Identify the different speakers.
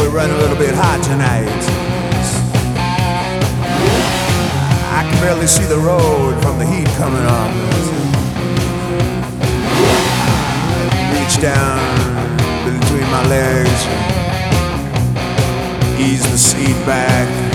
Speaker 1: we're running a little bit hot tonight. I can barely see the road from the heat coming on. Reach down between my legs, ease the seat back.